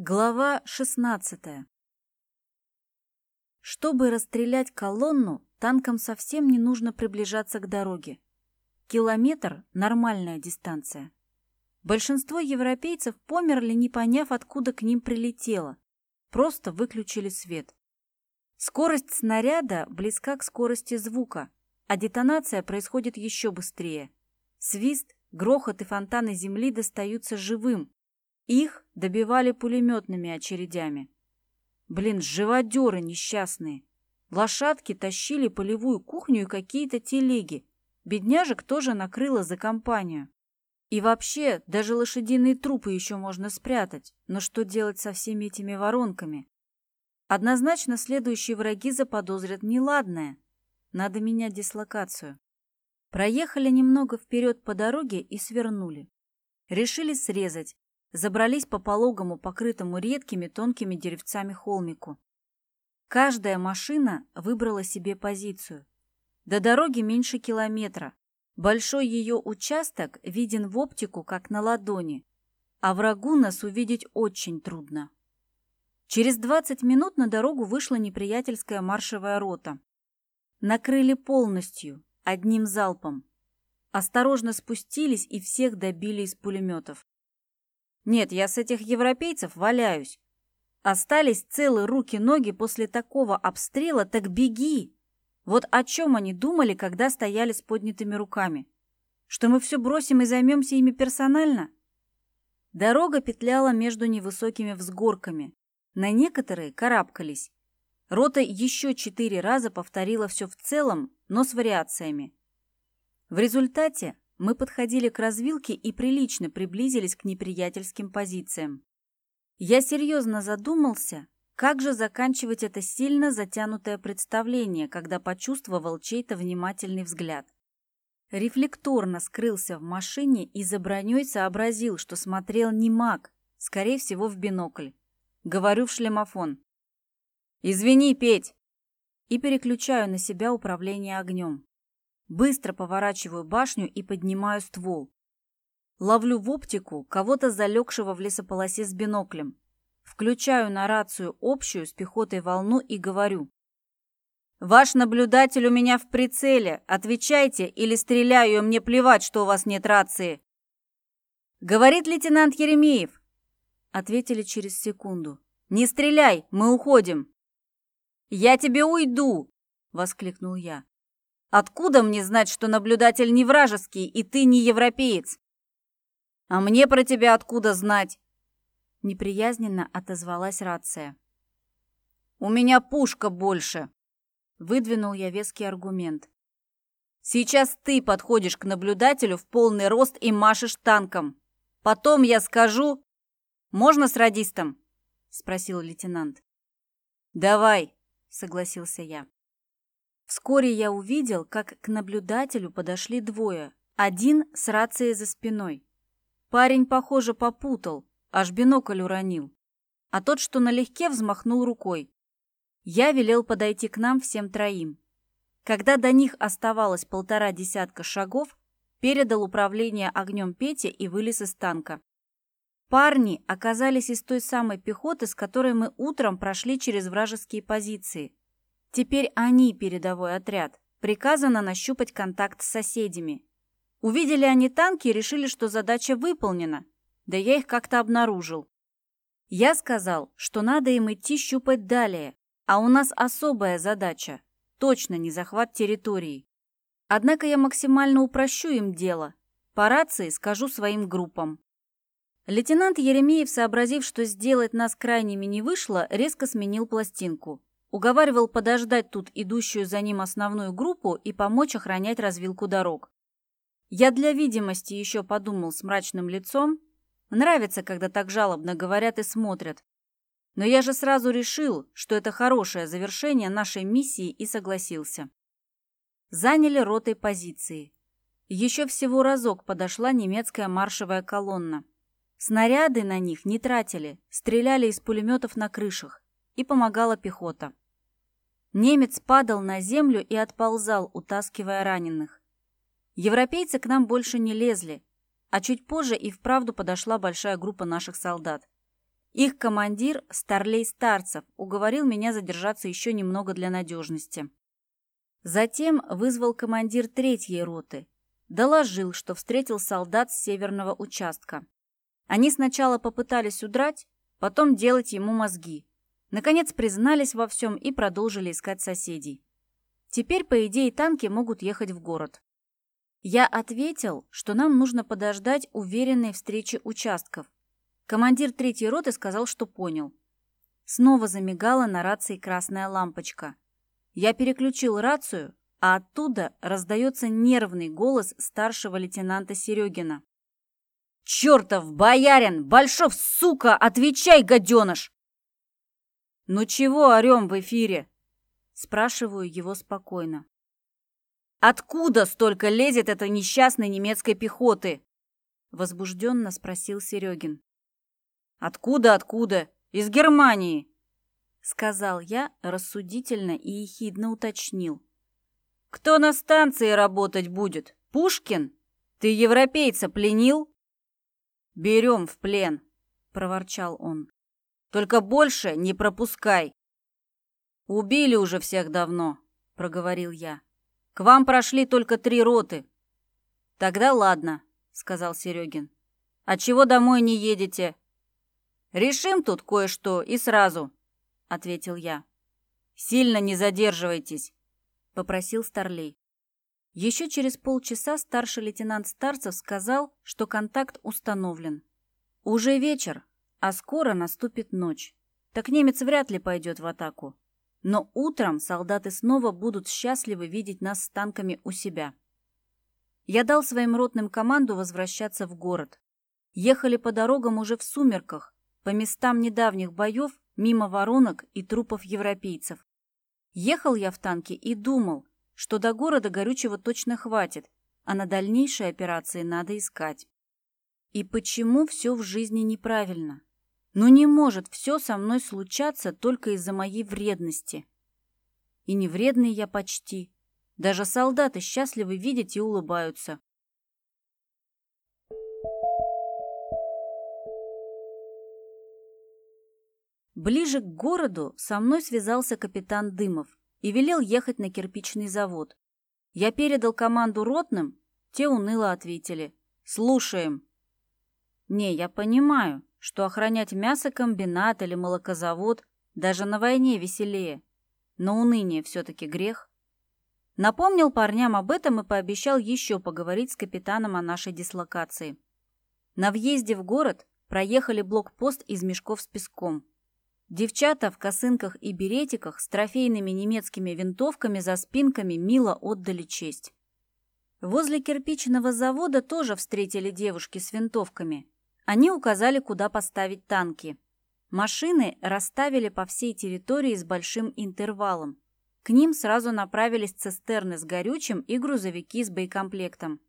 Глава 16 Чтобы расстрелять колонну, танкам совсем не нужно приближаться к дороге. Километр – нормальная дистанция. Большинство европейцев померли, не поняв, откуда к ним прилетело. Просто выключили свет. Скорость снаряда близка к скорости звука, а детонация происходит еще быстрее. Свист, грохот и фонтаны земли достаются живым, их добивали пулеметными очередями. Блин, живодеры несчастные. Лошадки тащили полевую кухню и какие-то телеги. Бедняжек тоже накрыло за компанию. И вообще, даже лошадиные трупы еще можно спрятать. Но что делать со всеми этими воронками? Однозначно следующие враги заподозрят неладное. Надо менять дислокацию. Проехали немного вперед по дороге и свернули. Решили срезать, забрались по пологому, покрытому редкими тонкими деревцами холмику. Каждая машина выбрала себе позицию. До дороги меньше километра. Большой ее участок виден в оптику, как на ладони, а врагу нас увидеть очень трудно. Через 20 минут на дорогу вышла неприятельская маршевая рота. Накрыли полностью, одним залпом. Осторожно спустились и всех добили из пулеметов. Нет, я с этих европейцев валяюсь. Остались целые руки-ноги после такого обстрела, так беги. Вот о чем они думали, когда стояли с поднятыми руками? Что мы все бросим и займемся ими персонально? Дорога петляла между невысокими взгорками. На некоторые карабкались. Рота еще четыре раза повторила все в целом, но с вариациями. В результате мы подходили к развилке и прилично приблизились к неприятельским позициям. Я серьезно задумался, как же заканчивать это сильно затянутое представление, когда почувствовал чей-то внимательный взгляд. Рефлекторно скрылся в машине и за броней сообразил, что смотрел не маг, скорее всего, в бинокль. Говорю в шлемофон. «Извини, Петь!» И переключаю на себя управление огнем. Быстро поворачиваю башню и поднимаю ствол. Ловлю в оптику кого-то залегшего в лесополосе с биноклем. Включаю на рацию общую с пехотой волну и говорю. «Ваш наблюдатель у меня в прицеле. Отвечайте или стреляю, мне плевать, что у вас нет рации». «Говорит лейтенант Еремеев». Ответили через секунду. «Не стреляй, мы уходим». «Я тебе уйду!» — воскликнул я. Откуда мне знать, что наблюдатель не вражеский и ты не европеец? А мне про тебя откуда знать? Неприязненно отозвалась рация. У меня пушка больше. Выдвинул я веский аргумент. Сейчас ты подходишь к наблюдателю в полный рост и машешь танком. Потом я скажу... Можно с радистом? Спросил лейтенант. Давай, согласился я. Вскоре я увидел, как к наблюдателю подошли двое. Один с рацией за спиной. Парень, похоже, попутал, аж бинокль уронил. А тот, что налегке, взмахнул рукой. Я велел подойти к нам всем троим. Когда до них оставалось полтора десятка шагов, передал управление огнем Пете и вылез из танка. Парни оказались из той самой пехоты, с которой мы утром прошли через вражеские позиции. Теперь они передовой отряд. Приказано нащупать контакт с соседями. Увидели они танки и решили, что задача выполнена. Да я их как-то обнаружил. Я сказал, что надо им идти щупать далее, а у нас особая задача – точно не захват территории. Однако я максимально упрощу им дело. По рации скажу своим группам. Лейтенант Еремеев, сообразив, что сделать нас крайними не вышло, резко сменил пластинку. Уговаривал подождать тут идущую за ним основную группу и помочь охранять развилку дорог. Я для видимости еще подумал с мрачным лицом. Нравится, когда так жалобно говорят и смотрят. Но я же сразу решил, что это хорошее завершение нашей миссии и согласился. Заняли ротой позиции. Еще всего разок подошла немецкая маршевая колонна. Снаряды на них не тратили, стреляли из пулеметов на крышах и помогала пехота. Немец падал на землю и отползал, утаскивая раненых. Европейцы к нам больше не лезли, а чуть позже и вправду подошла большая группа наших солдат. Их командир, Старлей Старцев, уговорил меня задержаться еще немного для надежности. Затем вызвал командир третьей роты. Доложил, что встретил солдат с северного участка. Они сначала попытались удрать, потом делать ему мозги. Наконец признались во всем и продолжили искать соседей. Теперь, по идее, танки могут ехать в город. Я ответил, что нам нужно подождать уверенной встречи участков. Командир третьей роты сказал, что понял. Снова замигала на рации красная лампочка. Я переключил рацию, а оттуда раздается нервный голос старшего лейтенанта Серегина. «Чертов боярин! Большов, сука! Отвечай, гаденыш!» «Ну чего орем в эфире?» Спрашиваю его спокойно. «Откуда столько лезет этой несчастной немецкой пехоты?» Возбужденно спросил Серегин. «Откуда, откуда? Из Германии!» Сказал я рассудительно и ехидно уточнил. «Кто на станции работать будет? Пушкин? Ты европейца пленил?» «Берем в плен», — проворчал он. «Только больше не пропускай». «Убили уже всех давно», — проговорил я. «К вам прошли только три роты». «Тогда ладно», — сказал Серегин. «А чего домой не едете?» «Решим тут кое-что и сразу», — ответил я. «Сильно не задерживайтесь», — попросил Старлей. Еще через полчаса старший лейтенант Старцев сказал, что контакт установлен. Уже вечер, а скоро наступит ночь. Так немец вряд ли пойдет в атаку. Но утром солдаты снова будут счастливы видеть нас с танками у себя. Я дал своим ротным команду возвращаться в город. Ехали по дорогам уже в сумерках, по местам недавних боев, мимо воронок и трупов европейцев. Ехал я в танке и думал, что до города горючего точно хватит, а на дальнейшие операции надо искать. И почему все в жизни неправильно? Но не может все со мной случаться только из-за моей вредности. И не вредный я почти. Даже солдаты счастливы видеть и улыбаются. Ближе к городу со мной связался капитан Дымов и велел ехать на кирпичный завод. Я передал команду ротным, те уныло ответили «Слушаем». Не, я понимаю, что охранять мясокомбинат или молокозавод даже на войне веселее. Но уныние все-таки грех. Напомнил парням об этом и пообещал еще поговорить с капитаном о нашей дислокации. На въезде в город проехали блокпост из мешков с песком. Девчата в косынках и беретиках с трофейными немецкими винтовками за спинками мило отдали честь. Возле кирпичного завода тоже встретили девушки с винтовками – они указали, куда поставить танки. Машины расставили по всей территории с большим интервалом. К ним сразу направились цистерны с горючим и грузовики с боекомплектом.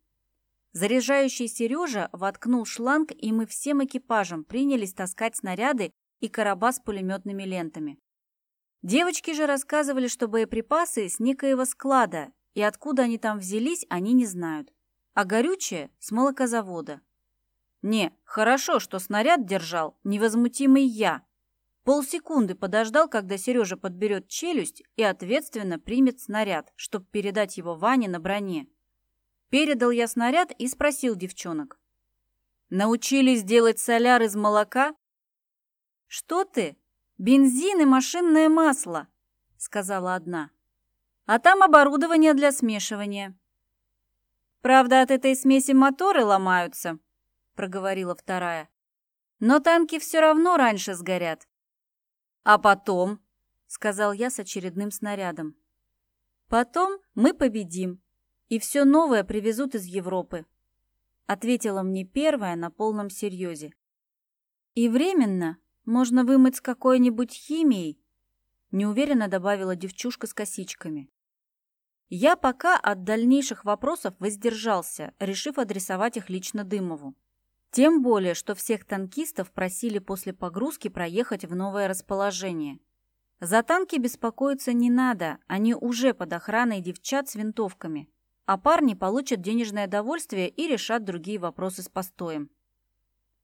Заряжающий Сережа воткнул шланг, и мы всем экипажем принялись таскать снаряды и короба с пулеметными лентами. Девочки же рассказывали, что боеприпасы с некоего склада, и откуда они там взялись, они не знают. А горючее – с молокозавода. Не, хорошо, что снаряд держал невозмутимый я. Полсекунды подождал, когда Сережа подберет челюсть и ответственно примет снаряд, чтобы передать его Ване на броне. Передал я снаряд и спросил девчонок. «Научились делать соляр из молока?» «Что ты? Бензин и машинное масло», — сказала одна. «А там оборудование для смешивания». «Правда, от этой смеси моторы ломаются», проговорила вторая. Но танки все равно раньше сгорят. А потом, сказал я с очередным снарядом. Потом мы победим, и все новое привезут из Европы, ответила мне первая на полном серьезе. И временно можно вымыть с какой-нибудь химией, неуверенно добавила девчушка с косичками. Я пока от дальнейших вопросов воздержался, решив адресовать их лично Дымову. Тем более, что всех танкистов просили после погрузки проехать в новое расположение. За танки беспокоиться не надо, они уже под охраной девчат с винтовками, а парни получат денежное довольствие и решат другие вопросы с постоем.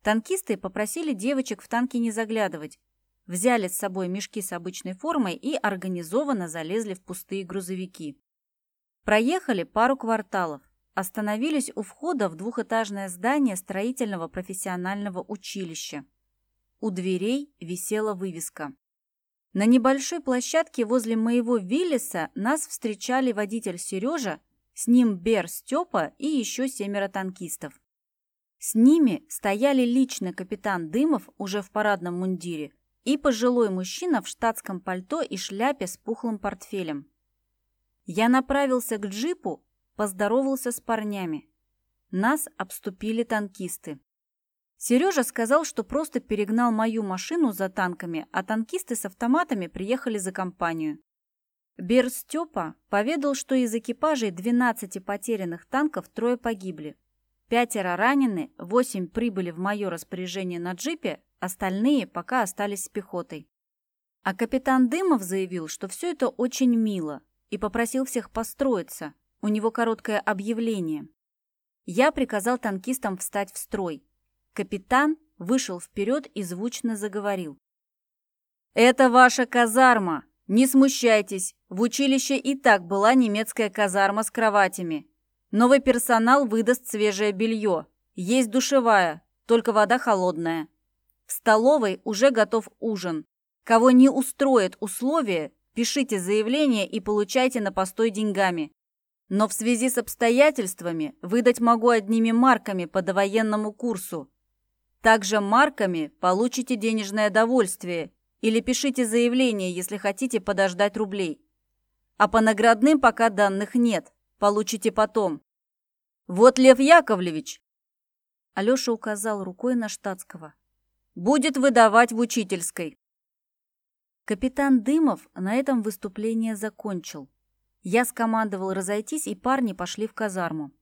Танкисты попросили девочек в танки не заглядывать, взяли с собой мешки с обычной формой и организованно залезли в пустые грузовики. Проехали пару кварталов, остановились у входа в двухэтажное здание строительного профессионального училища. У дверей висела вывеска. На небольшой площадке возле моего Виллиса нас встречали водитель Сережа, с ним Бер Степа и еще семеро танкистов. С ними стояли лично капитан Дымов уже в парадном мундире и пожилой мужчина в штатском пальто и шляпе с пухлым портфелем. Я направился к джипу, поздоровался с парнями. Нас обступили танкисты. Сережа сказал, что просто перегнал мою машину за танками, а танкисты с автоматами приехали за компанию. Бер Степа поведал, что из экипажей 12 потерянных танков трое погибли. Пятеро ранены, восемь прибыли в мое распоряжение на джипе, Остальные пока остались с пехотой. А капитан Дымов заявил, что все это очень мило, и попросил всех построиться. У него короткое объявление. Я приказал танкистам встать в строй. Капитан вышел вперед и звучно заговорил. «Это ваша казарма! Не смущайтесь, в училище и так была немецкая казарма с кроватями. Новый персонал выдаст свежее белье. Есть душевая, только вода холодная. В столовой уже готов ужин. Кого не устроит условия, пишите заявление и получайте на постой деньгами. Но в связи с обстоятельствами выдать могу одними марками по довоенному курсу. Также марками получите денежное довольствие или пишите заявление, если хотите подождать рублей. А по наградным пока данных нет, получите потом. Вот Лев Яковлевич. Алёша указал рукой на штатского. Будет выдавать в учительской. Капитан Дымов на этом выступление закончил. Я скомандовал разойтись, и парни пошли в казарму.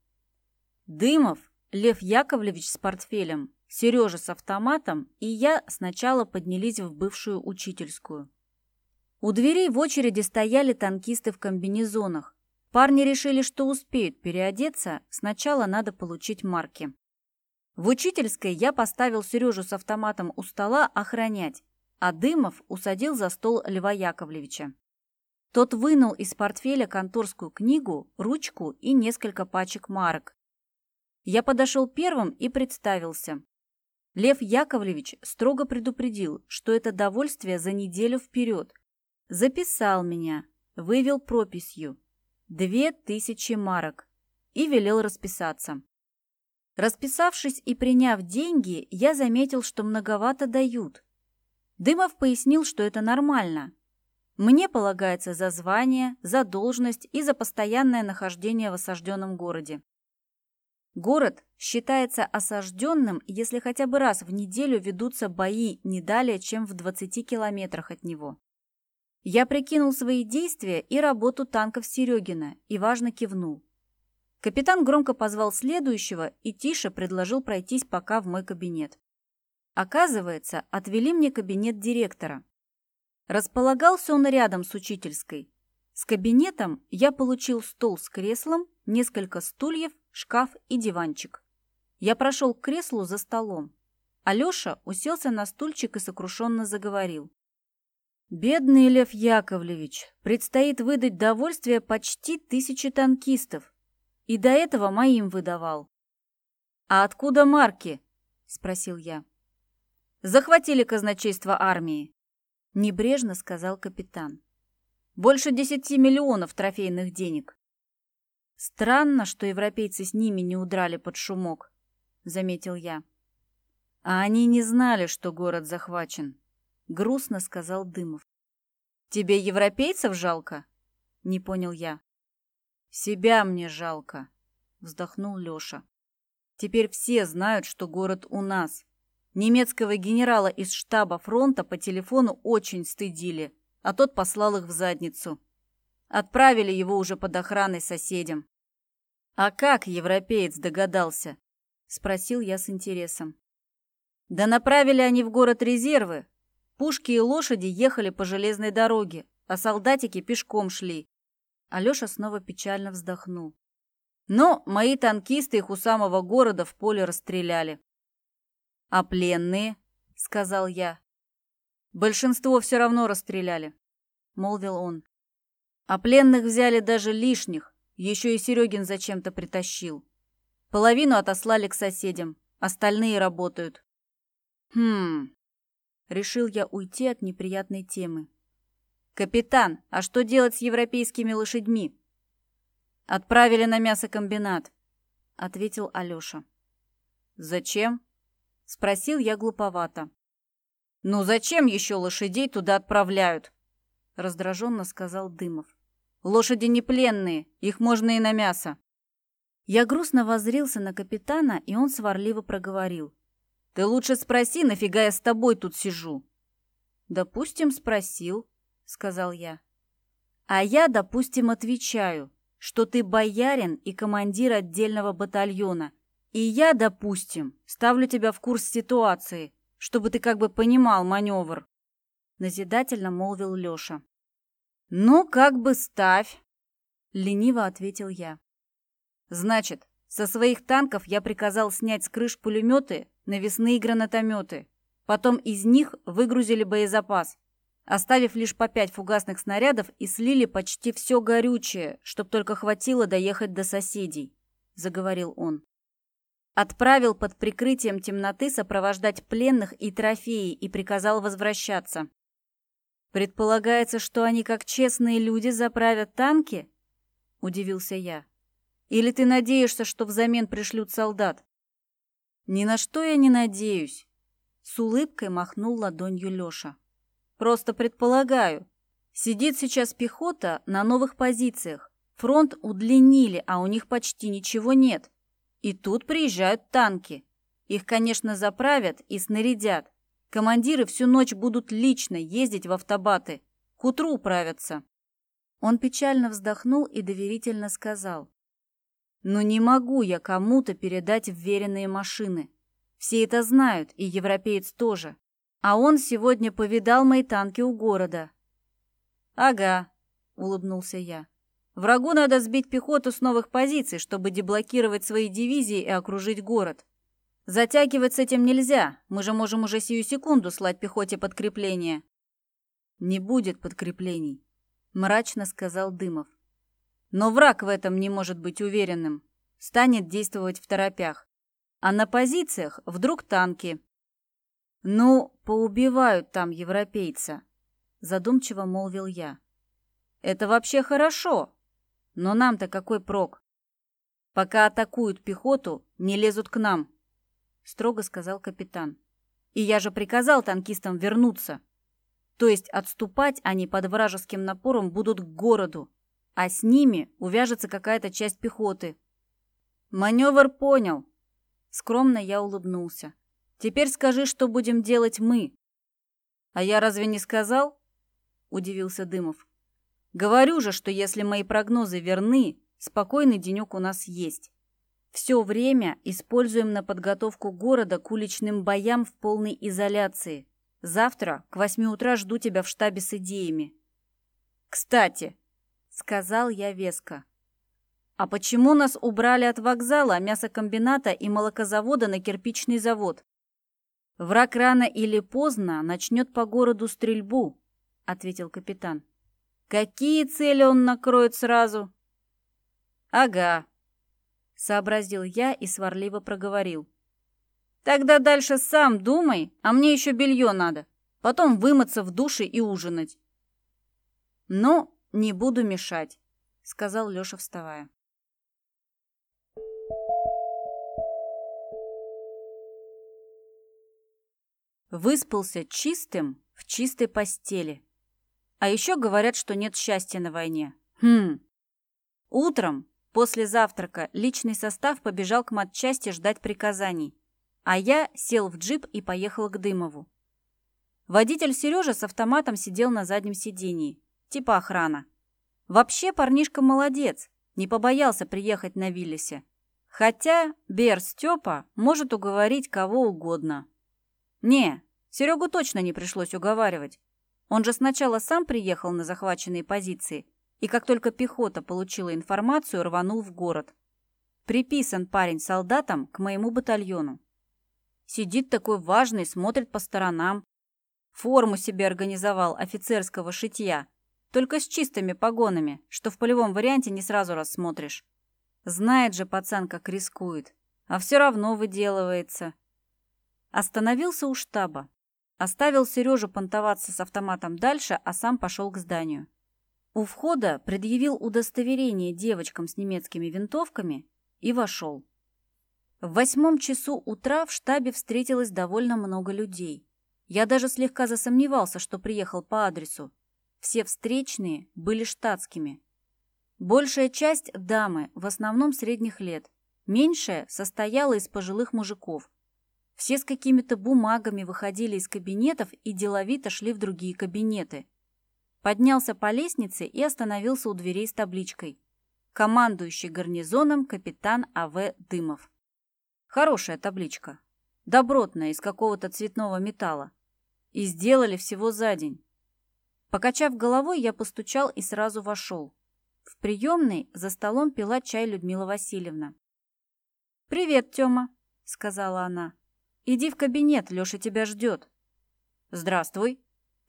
Дымов, Лев Яковлевич с портфелем, Сережа с автоматом и я сначала поднялись в бывшую учительскую. У дверей в очереди стояли танкисты в комбинезонах. Парни решили, что успеют переодеться, сначала надо получить марки. В учительской я поставил Сережу с автоматом у стола охранять, а Дымов усадил за стол Льва Яковлевича. Тот вынул из портфеля конторскую книгу, ручку и несколько пачек марок. Я подошел первым и представился. Лев Яковлевич строго предупредил, что это довольствие за неделю вперед. Записал меня, вывел прописью. Две тысячи марок. И велел расписаться. Расписавшись и приняв деньги, я заметил, что многовато дают. Дымов пояснил, что это нормально. Мне полагается за звание, за должность и за постоянное нахождение в осажденном городе. Город считается осажденным, если хотя бы раз в неделю ведутся бои не далее, чем в 20 километрах от него. Я прикинул свои действия и работу танков Серегина и важно кивнул. Капитан громко позвал следующего и тише предложил пройтись пока в мой кабинет. Оказывается, отвели мне кабинет директора. Располагался он рядом с учительской. С кабинетом я получил стол с креслом, несколько стульев, шкаф и диванчик. Я прошел к креслу за столом. Алеша уселся на стульчик и сокрушенно заговорил. «Бедный Лев Яковлевич, предстоит выдать довольствие почти тысячи танкистов. И до этого моим выдавал. «А откуда марки?» – спросил я. «Захватили казначейство армии», – небрежно сказал капитан. «Больше десяти миллионов трофейных денег». «Странно, что европейцы с ними не удрали под шумок», – заметил я. «А они не знали, что город захвачен», – грустно сказал Дымов. «Тебе европейцев жалко?» – не понял я. «Себя мне жалко», — вздохнул Лёша. «Теперь все знают, что город у нас. Немецкого генерала из штаба фронта по телефону очень стыдили, а тот послал их в задницу. Отправили его уже под охраной соседям». «А как европеец догадался?» — спросил я с интересом. «Да направили они в город резервы. Пушки и лошади ехали по железной дороге, а солдатики пешком шли. Алёша снова печально вздохнул. Но мои танкисты их у самого города в поле расстреляли. «А пленные?» — сказал я. «Большинство все равно расстреляли», — молвил он. «А пленных взяли даже лишних, еще и Серегин зачем-то притащил. Половину отослали к соседям, остальные работают». «Хм...» — решил я уйти от неприятной темы. «Капитан, а что делать с европейскими лошадьми?» «Отправили на мясокомбинат», — ответил Алёша. «Зачем?» — спросил я глуповато. «Ну зачем еще лошадей туда отправляют?» — раздраженно сказал Дымов. «Лошади не пленные, их можно и на мясо». Я грустно воззрился на капитана, и он сварливо проговорил. «Ты лучше спроси, нафига я с тобой тут сижу?» «Допустим, спросил», — сказал я. «А я, допустим, отвечаю, что ты боярин и командир отдельного батальона, и я, допустим, ставлю тебя в курс ситуации, чтобы ты как бы понимал маневр. Назидательно молвил Леша. Ну, как бы ставь, лениво ответил я. Значит, со своих танков я приказал снять с крыш пулеметы, навесные гранатометы. Потом из них выгрузили боезапас, оставив лишь по пять фугасных снарядов и слили почти все горючее, чтоб только хватило доехать до соседей, заговорил он. Отправил под прикрытием темноты сопровождать пленных и трофеи и приказал возвращаться. «Предполагается, что они, как честные люди, заправят танки?» – удивился я. «Или ты надеешься, что взамен пришлют солдат?» «Ни на что я не надеюсь», – с улыбкой махнул ладонью Лёша. «Просто предполагаю. Сидит сейчас пехота на новых позициях. Фронт удлинили, а у них почти ничего нет. И тут приезжают танки. Их, конечно, заправят и снарядят. Командиры всю ночь будут лично ездить в автобаты. К утру управятся. Он печально вздохнул и доверительно сказал. «Но не могу я кому-то передать вверенные машины. Все это знают, и европеец тоже. А он сегодня повидал мои танки у города». «Ага», — улыбнулся я. Врагу надо сбить пехоту с новых позиций, чтобы деблокировать свои дивизии и окружить город. Затягивать с этим нельзя, мы же можем уже сию секунду слать пехоте подкрепление. Не будет подкреплений, мрачно сказал Дымов. Но враг в этом не может быть уверенным, станет действовать в торопях. А на позициях вдруг танки. Ну, поубивают там европейца, задумчиво молвил я. Это вообще хорошо, но нам-то какой прок? Пока атакуют пехоту, не лезут к нам, строго сказал капитан. И я же приказал танкистам вернуться. То есть отступать они под вражеским напором будут к городу, а с ними увяжется какая-то часть пехоты. Маневр понял. Скромно я улыбнулся. Теперь скажи, что будем делать мы. А я разве не сказал? Удивился Дымов. Говорю же, что если мои прогнозы верны, спокойный денек у нас есть. Все время используем на подготовку города к уличным боям в полной изоляции. Завтра к восьми утра жду тебя в штабе с идеями. Кстати, сказал я веско. А почему нас убрали от вокзала, мясокомбината и молокозавода на кирпичный завод? Враг рано или поздно начнет по городу стрельбу, ответил капитан. Какие цели он накроет сразу? Ага, сообразил я и сварливо проговорил. Тогда дальше сам думай, а мне еще белье надо. Потом вымыться в душе и ужинать. Ну, не буду мешать, сказал Леша, вставая. Выспался чистым в чистой постели. А еще говорят, что нет счастья на войне. Хм. Утром, после завтрака, личный состав побежал к матчасти ждать приказаний. А я сел в джип и поехал к Дымову. Водитель Сережа с автоматом сидел на заднем сидении. Типа охрана. Вообще парнишка молодец. Не побоялся приехать на Виллисе. Хотя Бер Степа может уговорить кого угодно. Не, Серегу точно не пришлось уговаривать. Он же сначала сам приехал на захваченные позиции, и как только пехота получила информацию, рванул в город. Приписан парень солдатам к моему батальону. Сидит такой важный, смотрит по сторонам. Форму себе организовал офицерского шитья, только с чистыми погонами, что в полевом варианте не сразу рассмотришь. Знает же пацан, как рискует, а все равно выделывается. Остановился у штаба. Оставил Сережу понтоваться с автоматом дальше, а сам пошел к зданию. У входа предъявил удостоверение девочкам с немецкими винтовками и вошел. В восьмом часу утра в штабе встретилось довольно много людей. Я даже слегка засомневался, что приехал по адресу. Все встречные были штатскими. Большая часть – дамы, в основном средних лет. Меньшая состояла из пожилых мужиков. Все с какими-то бумагами выходили из кабинетов и деловито шли в другие кабинеты. Поднялся по лестнице и остановился у дверей с табличкой «Командующий гарнизоном капитан А.В. Дымов». Хорошая табличка. Добротная, из какого-то цветного металла. И сделали всего за день. Покачав головой, я постучал и сразу вошел. В приемной за столом пила чай Людмила Васильевна. «Привет, Тёма», — сказала она. «Иди в кабинет, Лёша тебя ждет». «Здравствуй»,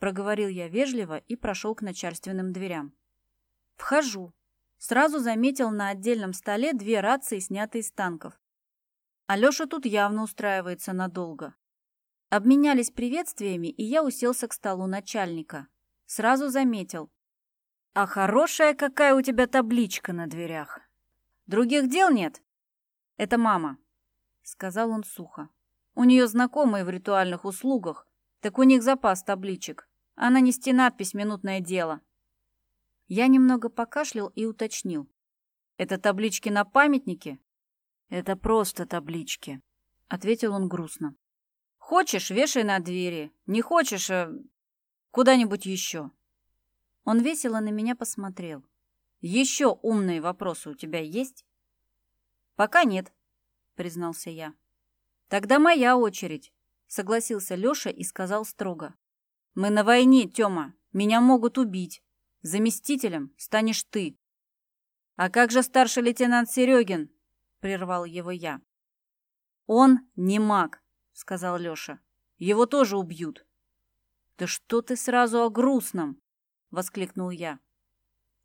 проговорил я вежливо и прошел к начальственным дверям. Вхожу. Сразу заметил на отдельном столе две рации, снятые с танков. Алёша тут явно устраивается надолго. Обменялись приветствиями, и я уселся к столу начальника. Сразу заметил. «А хорошая какая у тебя табличка на дверях! Других дел нет?» «Это мама», — сказал он сухо. «У нее знакомые в ритуальных услугах, так у них запас табличек а нанести надпись «Минутное дело». Я немного покашлял и уточнил. «Это таблички на памятнике?» «Это просто таблички», — ответил он грустно. «Хочешь, вешай на двери. Не хочешь, а... куда-нибудь еще». Он весело на меня посмотрел. «Еще умные вопросы у тебя есть?» «Пока нет», — признался я. «Тогда моя очередь», — согласился Леша и сказал строго. Мы на войне, Тёма. Меня могут убить. Заместителем станешь ты. А как же старший лейтенант Серегин? Прервал его я. Он не маг, сказал Лёша. Его тоже убьют. Да что ты сразу о грустном? Воскликнул я.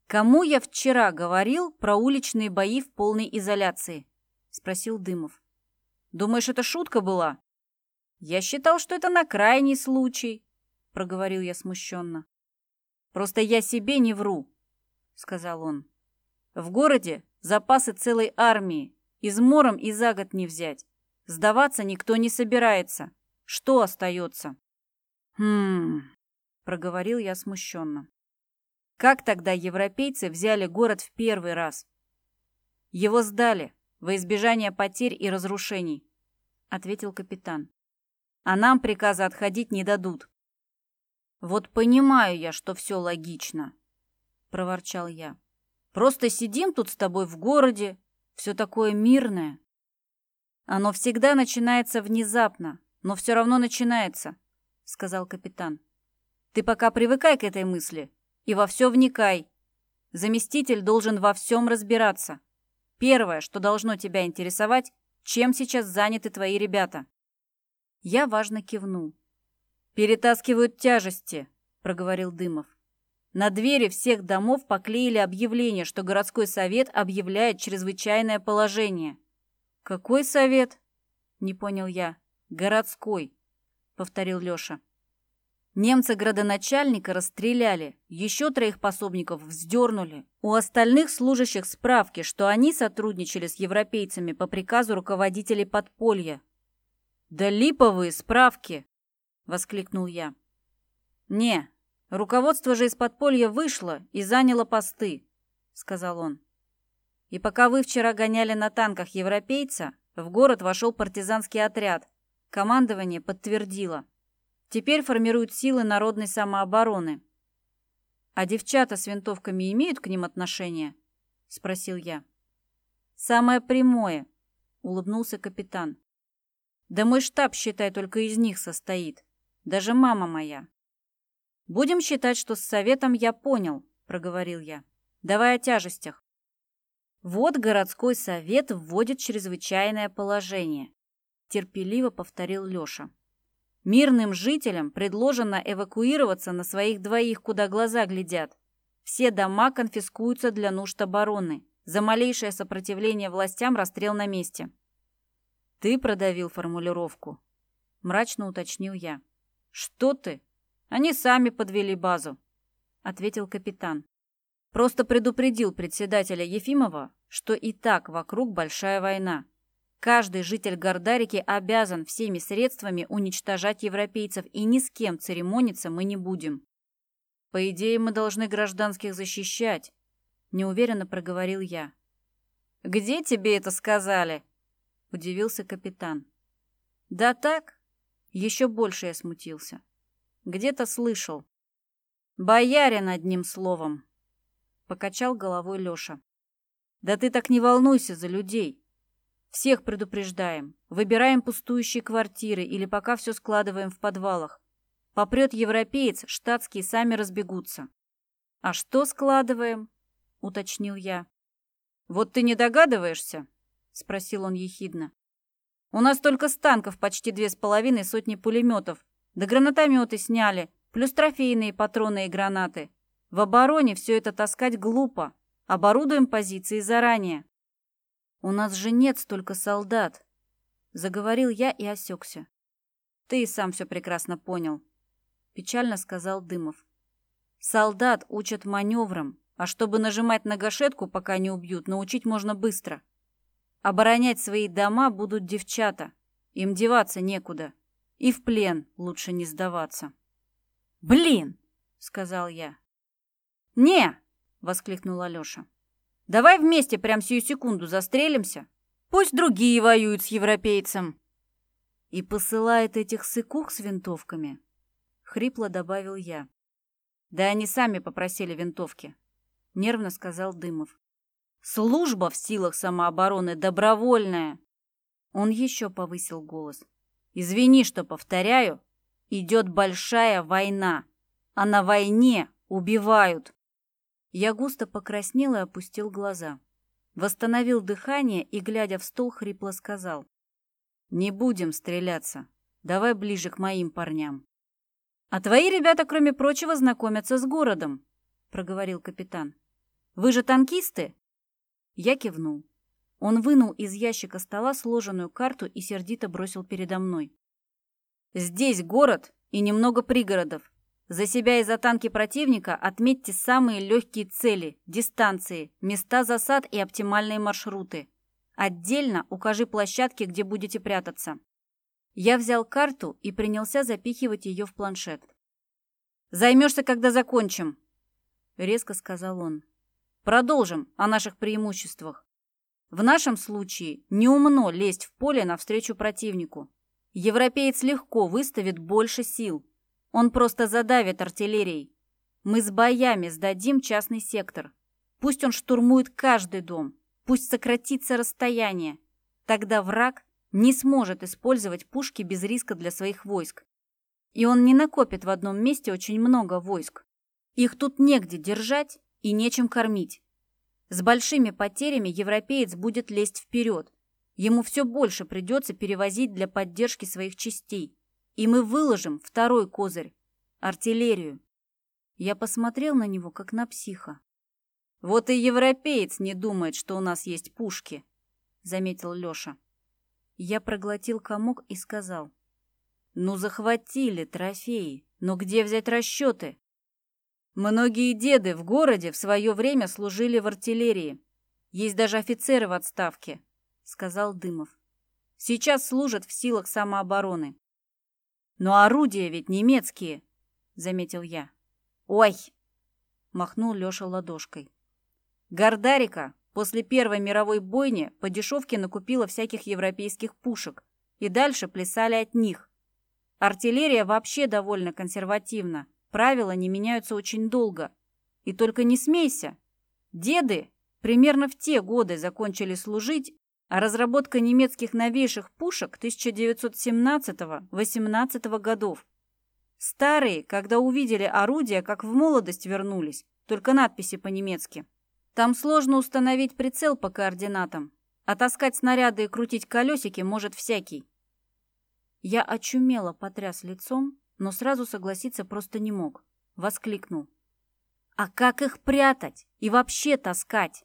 Кому я вчера говорил про уличные бои в полной изоляции? Спросил Дымов. Думаешь, это шутка была? Я считал, что это на крайний случай, — проговорил я смущенно. «Просто я себе не вру», — сказал он. «В городе запасы целой армии, измором и за год не взять. Сдаваться никто не собирается. Что остается?» «Хм...» — проговорил я смущенно. «Как тогда европейцы взяли город в первый раз?» «Его сдали во избежание потерь и разрушений», — ответил капитан. «А нам приказа отходить не дадут. «Вот понимаю я, что все логично», — проворчал я. «Просто сидим тут с тобой в городе, все такое мирное». «Оно всегда начинается внезапно, но все равно начинается», — сказал капитан. «Ты пока привыкай к этой мысли и во все вникай. Заместитель должен во всем разбираться. Первое, что должно тебя интересовать, чем сейчас заняты твои ребята». Я важно кивнул. «Перетаскивают тяжести», — проговорил Дымов. На двери всех домов поклеили объявление, что городской совет объявляет чрезвычайное положение. «Какой совет?» — не понял я. «Городской», — повторил Леша. Немцы градоначальника расстреляли, еще троих пособников вздернули. У остальных служащих справки, что они сотрудничали с европейцами по приказу руководителей подполья. «Да липовые справки!» воскликнул я. «Не, руководство же из подполья вышло и заняло посты», — сказал он. «И пока вы вчера гоняли на танках европейца, в город вошел партизанский отряд. Командование подтвердило. Теперь формируют силы народной самообороны». «А девчата с винтовками имеют к ним отношение?» — спросил я. «Самое прямое», — улыбнулся капитан. «Да мой штаб, считай, только из них состоит даже мама моя. Будем считать, что с советом я понял, проговорил я. Давай о тяжестях. Вот городской совет вводит чрезвычайное положение. терпеливо повторил Лёша. Мирным жителям предложено эвакуироваться на своих двоих, куда глаза глядят. Все дома конфискуются для нужд обороны. За малейшее сопротивление властям расстрел на месте. Ты продавил формулировку. Мрачно уточнил я. Что ты? Они сами подвели базу, ответил капитан. Просто предупредил председателя Ефимова, что и так вокруг большая война. Каждый житель Гордарики обязан всеми средствами уничтожать европейцев, и ни с кем церемониться мы не будем. По идее, мы должны гражданских защищать, неуверенно проговорил я. Где тебе это сказали? удивился капитан. Да так, еще больше я смутился. Где-то слышал. Боярин одним словом. Покачал головой Лёша. Да ты так не волнуйся за людей. Всех предупреждаем. Выбираем пустующие квартиры или пока все складываем в подвалах. Попрет европеец, штатские сами разбегутся. А что складываем? Уточнил я. Вот ты не догадываешься? Спросил он ехидно. У нас только с танков почти две с половиной сотни пулеметов. Да гранатометы сняли, плюс трофейные патроны и гранаты. В обороне все это таскать глупо. Оборудуем позиции заранее. «У нас же нет столько солдат», — заговорил я и осекся. «Ты и сам все прекрасно понял», — печально сказал Дымов. «Солдат учат маневрам, а чтобы нажимать на гашетку, пока не убьют, научить можно быстро. Оборонять свои дома будут девчата, им деваться некуда, и в плен лучше не сдаваться». «Блин!» — сказал я. «Не!» — воскликнул Алёша. Давай вместе прямо сию секунду застрелимся. Пусть другие воюют с европейцем. И посылает этих сыкух с винтовками. Хрипло добавил я. Да они сами попросили винтовки. Нервно сказал Дымов. Служба в силах самообороны добровольная. Он еще повысил голос. Извини, что повторяю. Идет большая война. А на войне убивают. Я густо покраснел и опустил глаза. Восстановил дыхание и, глядя в стол, хрипло сказал. «Не будем стреляться. Давай ближе к моим парням». «А твои ребята, кроме прочего, знакомятся с городом», — проговорил капитан. «Вы же танкисты?» Я кивнул. Он вынул из ящика стола сложенную карту и сердито бросил передо мной. «Здесь город и немного пригородов. За себя и за танки противника отметьте самые легкие цели, дистанции, места засад и оптимальные маршруты. Отдельно укажи площадки, где будете прятаться. Я взял карту и принялся запихивать ее в планшет. «Займешься, когда закончим», — резко сказал он. «Продолжим о наших преимуществах. В нашем случае неумно лезть в поле навстречу противнику. Европеец легко выставит больше сил, он просто задавит артиллерией. Мы с боями сдадим частный сектор. Пусть он штурмует каждый дом. Пусть сократится расстояние. Тогда враг не сможет использовать пушки без риска для своих войск. И он не накопит в одном месте очень много войск. Их тут негде держать и нечем кормить. С большими потерями европеец будет лезть вперед. Ему все больше придется перевозить для поддержки своих частей и мы выложим второй козырь — артиллерию. Я посмотрел на него, как на психа. «Вот и европеец не думает, что у нас есть пушки», — заметил Лёша. Я проглотил комок и сказал. «Ну, захватили трофеи, но где взять расчеты?» Многие деды в городе в свое время служили в артиллерии. Есть даже офицеры в отставке, — сказал Дымов. Сейчас служат в силах самообороны. Но орудия ведь немецкие, заметил я. Ой, махнул Лёша ладошкой. Гордарика после Первой мировой бойни по дешевке накупила всяких европейских пушек, и дальше плясали от них. Артиллерия вообще довольно консервативна, правила не меняются очень долго. И только не смейся. Деды примерно в те годы закончили служить а разработка немецких новейших пушек 1917-18 годов. Старые, когда увидели орудия, как в молодость вернулись, только надписи по-немецки. Там сложно установить прицел по координатам, а таскать снаряды и крутить колесики может всякий. Я очумело потряс лицом, но сразу согласиться просто не мог. Воскликнул. «А как их прятать и вообще таскать?»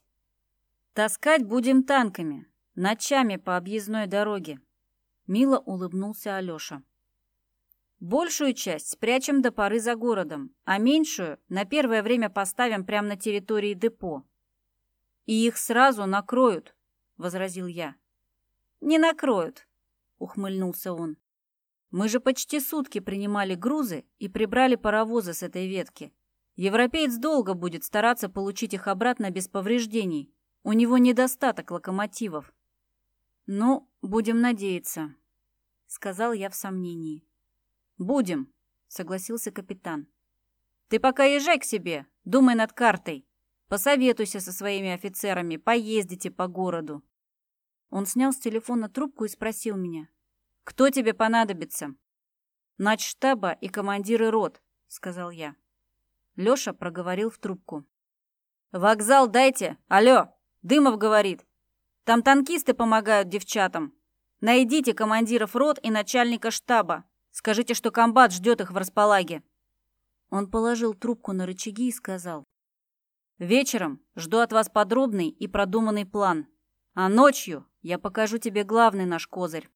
«Таскать будем танками, ночами по объездной дороге», — мило улыбнулся Алёша. «Большую часть спрячем до поры за городом, а меньшую на первое время поставим прямо на территории депо». «И их сразу накроют», — возразил я. «Не накроют», — ухмыльнулся он. Мы же почти сутки принимали грузы и прибрали паровозы с этой ветки. Европеец долго будет стараться получить их обратно без повреждений. У него недостаток локомотивов. Ну, будем надеяться, сказал я в сомнении. Будем, согласился капитан. Ты пока езжай к себе, думай над картой. Посоветуйся со своими офицерами, поездите по городу. Он снял с телефона трубку и спросил меня. «Кто тебе понадобится?» «Начштаба и командиры рот», — сказал я. Лёша проговорил в трубку. «Вокзал дайте! Алло! Дымов говорит! Там танкисты помогают девчатам. Найдите командиров рот и начальника штаба. Скажите, что комбат ждет их в располаге». Он положил трубку на рычаги и сказал. «Вечером жду от вас подробный и продуманный план. А ночью я покажу тебе главный наш козырь.